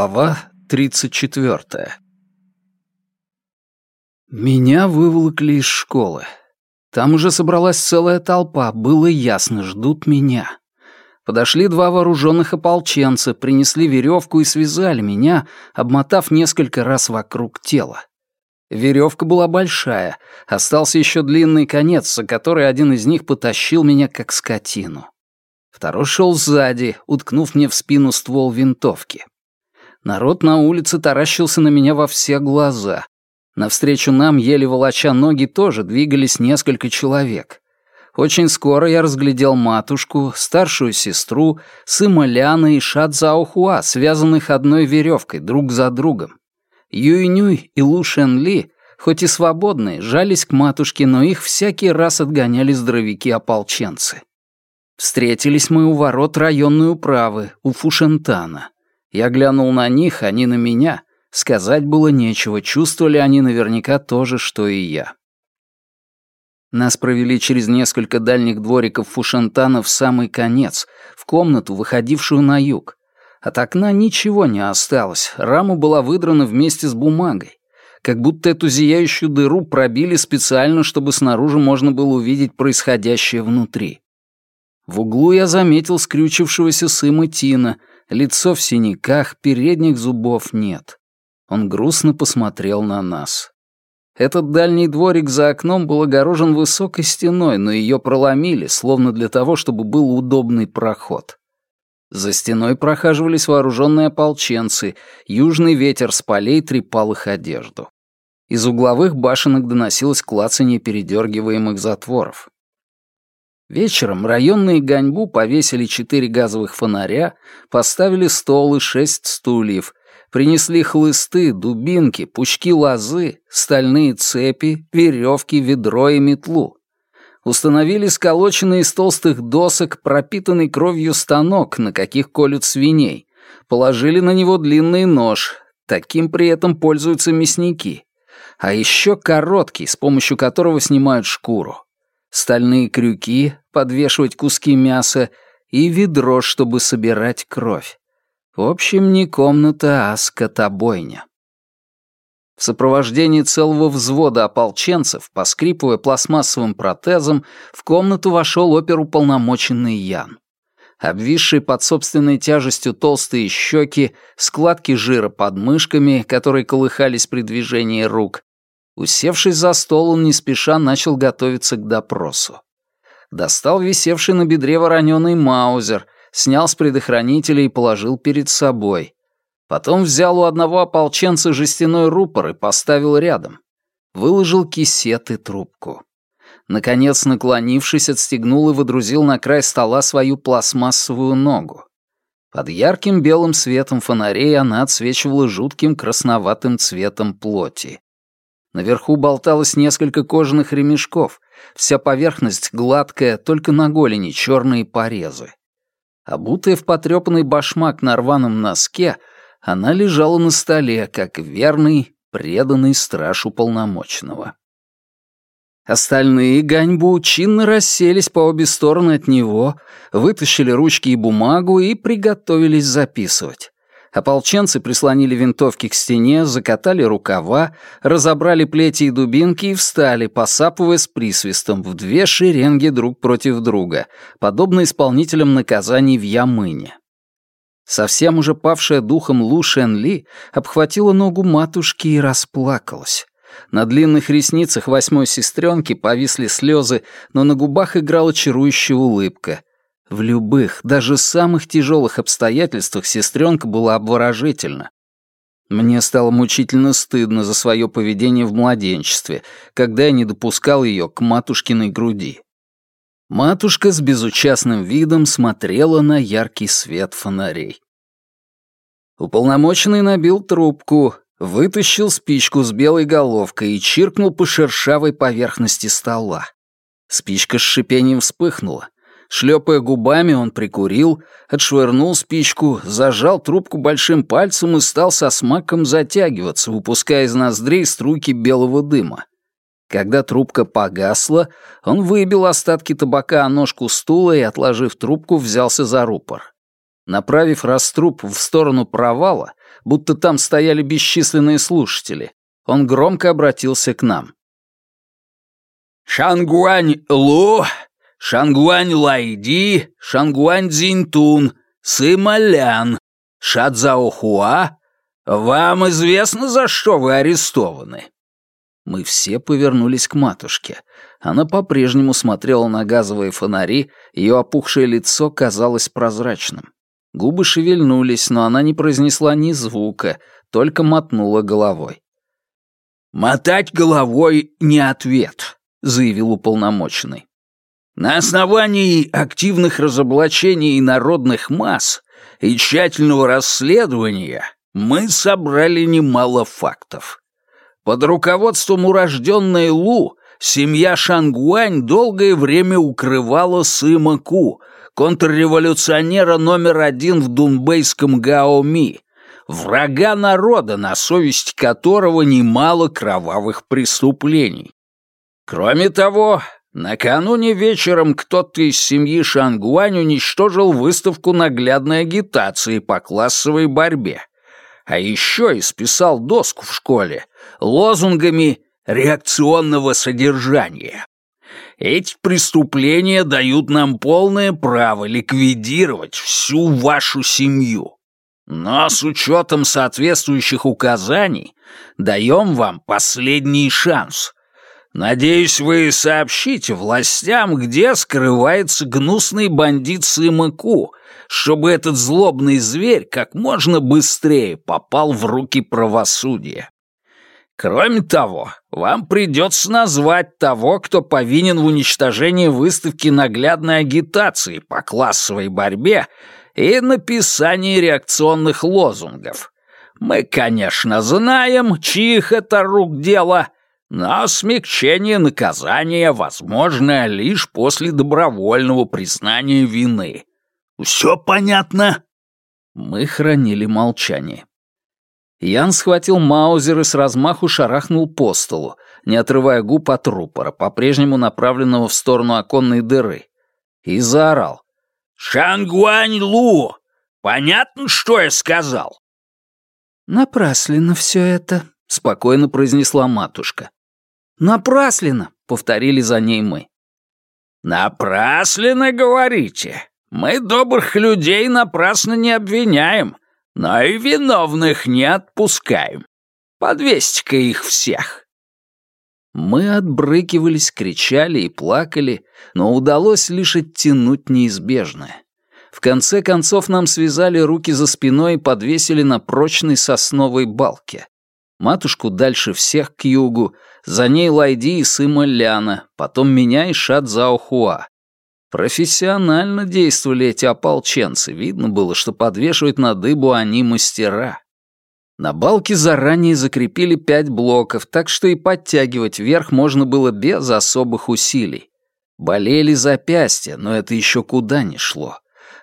Глава 34. Меня выволокли из школы. Там уже собралась целая толпа, было ясно, ждут меня. Подошли два вооруженных ополченца, принесли веревку и связали меня, обмотав несколько раз вокруг тела. Веревка была большая, остался еще длинный конец, за который один из них потащил меня как скотину. Второй шел сзади, уткнув мне в спину ствол винтовки. Народ на улице таращился на меня во все глаза. Навстречу нам, еле волоча ноги, тоже двигались несколько человек. Очень скоро я разглядел матушку, старшую сестру, Сыма Ляна и Заохуа, связанных одной веревкой, друг за другом. Юй-Нюй и Лу Шен Ли, хоть и свободные, жались к матушке, но их всякий раз отгоняли здоровяки-ополченцы. Встретились мы у ворот районной управы, у Фушентана. Я глянул на них, они на меня. Сказать было нечего, чувствовали они наверняка то же, что и я. Нас провели через несколько дальних двориков Фушентана в самый конец, в комнату, выходившую на юг. От окна ничего не осталось, рама была выдрана вместе с бумагой. Как будто эту зияющую дыру пробили специально, чтобы снаружи можно было увидеть происходящее внутри. В углу я заметил скрючившегося сына Тина — Лицо в синяках, передних зубов нет. Он грустно посмотрел на нас. Этот дальний дворик за окном был огорожен высокой стеной, но ее проломили, словно для того, чтобы был удобный проход. За стеной прохаживались вооруженные ополченцы, южный ветер с полей трепал их одежду. Из угловых башенок доносилось клацанье передергиваемых затворов. Вечером районные ганьбу повесили четыре газовых фонаря, поставили стол и шесть стульев, принесли хлысты, дубинки, пучки лозы, стальные цепи, веревки, ведро и метлу. Установили сколоченный из толстых досок, пропитанный кровью станок, на каких колют свиней. Положили на него длинный нож. Таким при этом пользуются мясники. А еще короткий, с помощью которого снимают шкуру стальные крюки, подвешивать куски мяса и ведро, чтобы собирать кровь. В общем, не комната, а скотобойня. В сопровождении целого взвода ополченцев, поскрипывая пластмассовым протезом, в комнату вошел оперуполномоченный Ян. Обвисшие под собственной тяжестью толстые щеки, складки жира под мышками, которые колыхались при движении рук, Усевшись за стол, он не спеша начал готовиться к допросу. Достал висевший на бедре вороненый маузер, снял с предохранителя и положил перед собой. Потом взял у одного ополченца жестяной рупор и поставил рядом. Выложил кисет и трубку. Наконец, наклонившись, отстегнул и водрузил на край стола свою пластмассовую ногу. Под ярким белым светом фонарей она отсвечивала жутким красноватым цветом плоти. Наверху болталось несколько кожаных ремешков, вся поверхность гладкая, только на голени черные порезы. Обутая в потрепанный башмак на рваном носке, она лежала на столе, как верный, преданный страж уполномоченного. Остальные ганьбу чинно расселись по обе стороны от него, вытащили ручки и бумагу и приготовились записывать. Ополченцы прислонили винтовки к стене, закатали рукава, разобрали плети и дубинки и встали, посапывая с присвистом, в две шеренги друг против друга, подобно исполнителям наказаний в Ямыне. Совсем уже павшая духом Лу Шен Ли обхватила ногу матушки и расплакалась. На длинных ресницах восьмой сестренки повисли слезы, но на губах играла чарующая улыбка — в любых, даже самых тяжелых обстоятельствах сестренка была обворожительна. Мне стало мучительно стыдно за свое поведение в младенчестве, когда я не допускал ее к матушкиной груди. Матушка с безучастным видом смотрела на яркий свет фонарей. Уполномоченный набил трубку, вытащил спичку с белой головкой и чиркнул по шершавой поверхности стола. Спичка с шипением вспыхнула — Шлепая губами, он прикурил, отшвырнул спичку, зажал трубку большим пальцем и стал со смаком затягиваться, выпуская из ноздрей струйки белого дыма. Когда трубка погасла, он выбил остатки табака о ножку стула и, отложив трубку, взялся за рупор. Направив раструб в сторону провала, будто там стояли бесчисленные слушатели. Он громко обратился к нам. «Шангуань Лу, Шангуань Лайди, Шангуань Цзиньтун, Сымалян, Шадзаохуа, вам известно, за что вы арестованы?» Мы все повернулись к матушке. Она по-прежнему смотрела на газовые фонари, ее опухшее лицо казалось прозрачным. Губы шевельнулись, но она не произнесла ни звука, только мотнула головой. «Мотать головой — не ответ», — заявил уполномоченный. «На основании активных разоблачений народных масс и тщательного расследования мы собрали немало фактов. Под руководством урожденной Лу семья Шангуань долгое время укрывала Сыма Ку, контрреволюционера номер один в дунбейском Гаоми, врага народа, на совесть которого немало кровавых преступлений. Кроме того, накануне вечером кто-то из семьи Шангуань уничтожил выставку наглядной агитации по классовой борьбе, а еще исписал доску в школе лозунгами реакционного содержания. Эти преступления дают нам полное право ликвидировать всю вашу семью. Но с учетом соответствующих указаний даем вам последний шанс. Надеюсь, вы сообщите властям, где скрывается гнусный бандит Сымаку, чтобы этот злобный зверь как можно быстрее попал в руки правосудия. Кроме того, вам придется назвать того, кто повинен в уничтожении выставки наглядной агитации по классовой борьбе и написании реакционных лозунгов. Мы, конечно, знаем, чьих это рук дело, но смягчение наказания возможно лишь после добровольного признания вины. Все понятно?» Мы хранили молчание. Ян схватил маузер и с размаху шарахнул по столу, не отрывая губ от рупора, по-прежнему направленного в сторону оконной дыры, и заорал. «Шангуань Лу! Понятно, что я сказал?» «Напрасленно все это», — спокойно произнесла матушка. «Напрасленно», — повторили за ней мы. «Напрасленно, говорите? Мы добрых людей напрасно не обвиняем но и виновных не отпускаем. Подвесьте-ка их всех». Мы отбрыкивались, кричали и плакали, но удалось лишь оттянуть неизбежное. В конце концов нам связали руки за спиной и подвесили на прочной сосновой балке. Матушку дальше всех к югу, за ней Лайди и Сыма Ляна, потом меня и Шат Заохуа. Профессионально действовали эти ополченцы, видно было, что подвешивать на дыбу они мастера. На балке заранее закрепили пять блоков, так что и подтягивать вверх можно было без особых усилий. Болели запястья, но это еще куда ни шло.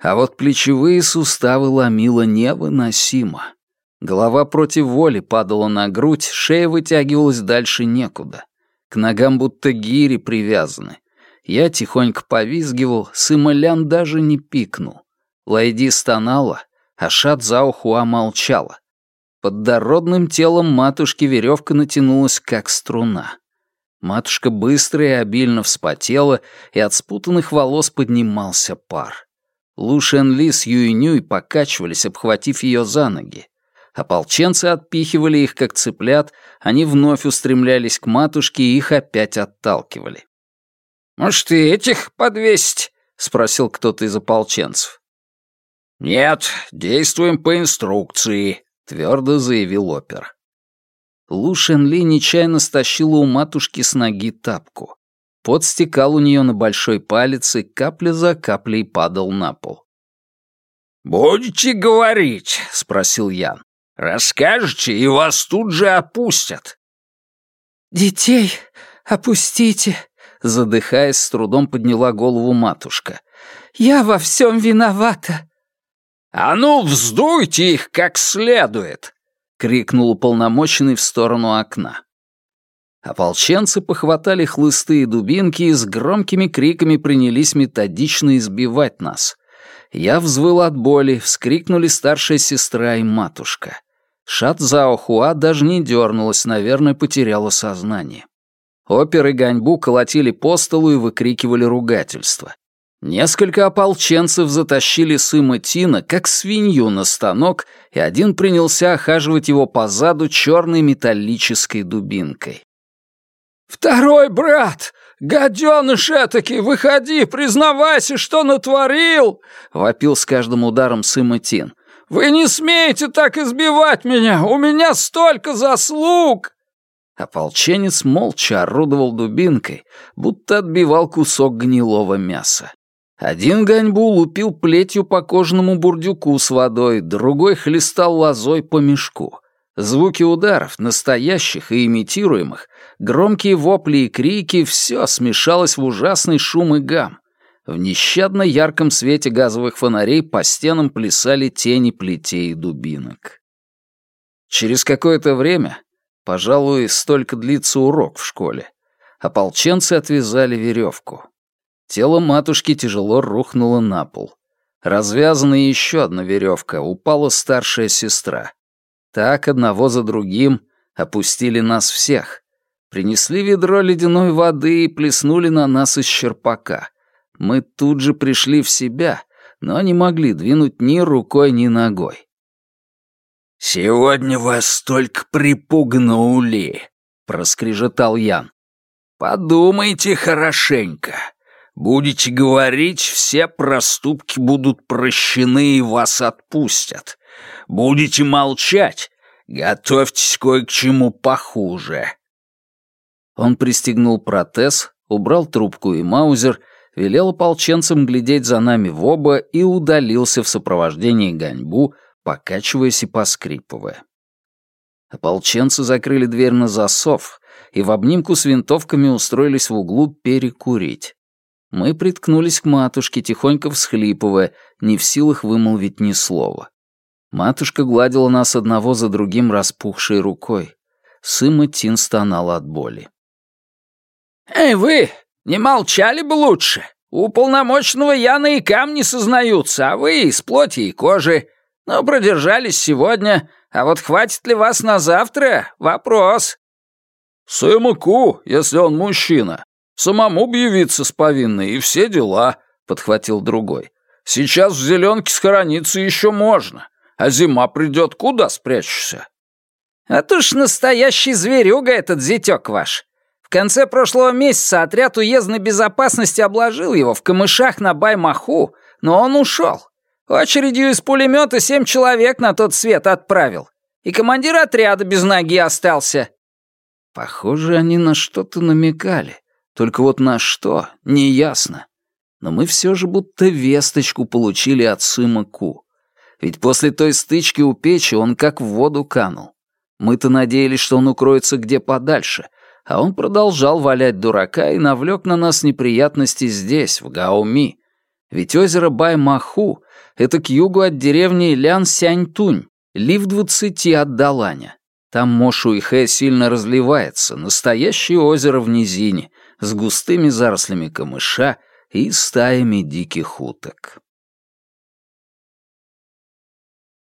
А вот плечевые суставы ломило невыносимо. Голова против воли падала на грудь, шея вытягивалась дальше некуда. К ногам будто гири привязаны. Я тихонько повизгивал, Сымылян даже не пикнул. Лайди стонала, а Шат Заухуа молчала. Под дородным телом матушки веревка натянулась, как струна. Матушка быстро и обильно вспотела, и от спутанных волос поднимался пар. Лу Шен Ли с Юинюй покачивались, обхватив ее за ноги. Ополченцы отпихивали их, как цыплят, они вновь устремлялись к матушке и их опять отталкивали. «Может, и этих подвесить?» — спросил кто-то из ополченцев. «Нет, действуем по инструкции», — твердо заявил опер. Лу Шенли нечаянно стащила у матушки с ноги тапку. Пот стекал у нее на большой палец и капля за каплей падал на пол. «Будете говорить?» — спросил Ян. «Расскажете, и вас тут же опустят». «Детей опустите», Задыхаясь, с трудом подняла голову матушка. «Я во всем виновата!» «А ну, вздуйте их как следует!» — крикнул уполномоченный в сторону окна. Ополченцы похватали хлысты и дубинки и с громкими криками принялись методично избивать нас. Я взвыл от боли, вскрикнули старшая сестра и матушка. Шат Заохуа даже не дернулась, наверное, потеряла сознание. Опер и Ганьбу колотили по столу и выкрикивали ругательства. Несколько ополченцев затащили Сыма Тина, как свинью на станок, и один принялся охаживать его по заду черной металлической дубинкой. «Второй брат! Гаденыш этакий, выходи, признавайся, что натворил!» — вопил с каждым ударом Сыма Тин. «Вы не смеете так избивать меня! У меня столько заслуг!» Ополченец молча орудовал дубинкой, будто отбивал кусок гнилого мяса. Один ганьбу лупил плетью по кожаному бурдюку с водой, другой хлестал лозой по мешку. Звуки ударов, настоящих и имитируемых, громкие вопли и крики — все смешалось в ужасный шум и гам. В нещадно ярком свете газовых фонарей по стенам плясали тени плетей и дубинок. Через какое-то время, пожалуй, столько длится урок в школе, ополченцы отвязали веревку. Тело матушки тяжело рухнуло на пол. Развязана еще одна веревка, упала старшая сестра. Так одного за другим опустили нас всех. Принесли ведро ледяной воды и плеснули на нас из черпака. Мы тут же пришли в себя, но не могли двинуть ни рукой, ни ногой. «Сегодня вас только припугнули», — проскрежетал Ян. «Подумайте хорошенько. Будете говорить, все проступки будут прощены и вас отпустят. Будете молчать, готовьтесь кое к чему похуже». Он пристегнул протез, убрал трубку и маузер, велел ополченцам глядеть за нами в оба и удалился в сопровождении Ганьбу, покачиваясь и поскрипывая. Ополченцы закрыли дверь на засов и в обнимку с винтовками устроились в углу перекурить. Мы приткнулись к матушке, тихонько всхлипывая, не в силах вымолвить ни слова. Матушка гладила нас одного за другим распухшей рукой. Сыма Тин стонал от боли. «Эй, вы! Не молчали бы лучше! У полномочного Яна и камни сознаются, а вы из плоти и кожи. Ну, продержались сегодня, а вот хватит ли вас на завтра? Вопрос!» «Сыма Ку, если он мужчина, самому б явиться с повинной и все дела», — подхватил другой. «Сейчас в зеленке схорониться еще можно а зима придет, куда спрячешься?» «А то ж настоящий зверюга этот зятёк ваш. Конце прошлого месяца отряд уездной безопасности обложил его в камышах на Баймаху, но он ушел. Очередью из пулемета семь человек на тот свет отправил. И командир отряда без ноги остался». Похоже, они на что-то намекали. Только вот на что, неясно. Но мы все же будто весточку получили от Сыма Ку. Ведь после той стычки у печи он как в воду канул. Мы-то надеялись, что он укроется где подальше, а он продолжал валять дурака и навлек на нас неприятности здесь, в Гаоми. Ведь озеро Баймаху — это к югу от деревни Лян-Сянь-Тунь, ли в двадцати от Даланя. Там Мошу и Хэ сильно разливается, настоящее озеро в низине, с густыми зарослями камыша и стаями диких уток.